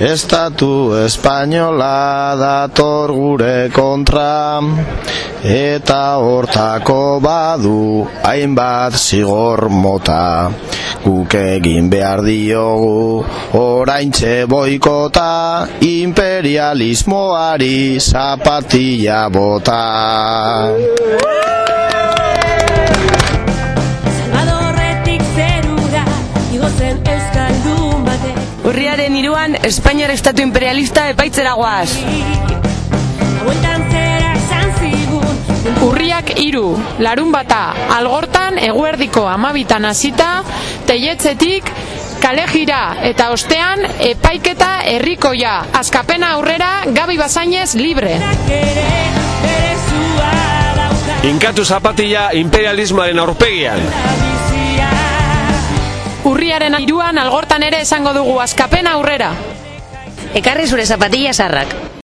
Estatu espainola dator gure kontra. Eta hortako badu hainbat zigor mota. Guk egin behar diogu oraintxe boikota. Imperialismoari zapatilla bota. Salvadorretik zerura igotzen euskaldun batek Urriaren iruan, Espainiar Estatu Imperialista epaitzera zigun Urriak iru, larun bata, algortan eguerdiko amabitan hasita, teietzetik, kale jira eta ostean epaiketa herrikoia. Azkapena aurrera, Gabi Bazainez libre. zua dauka Inkatu zapatilla imperialismoaren aurpegian. Urriaren iruan algortan ere esango dugu azkapena aurrera. Ekarri zure zapatilla zarrak.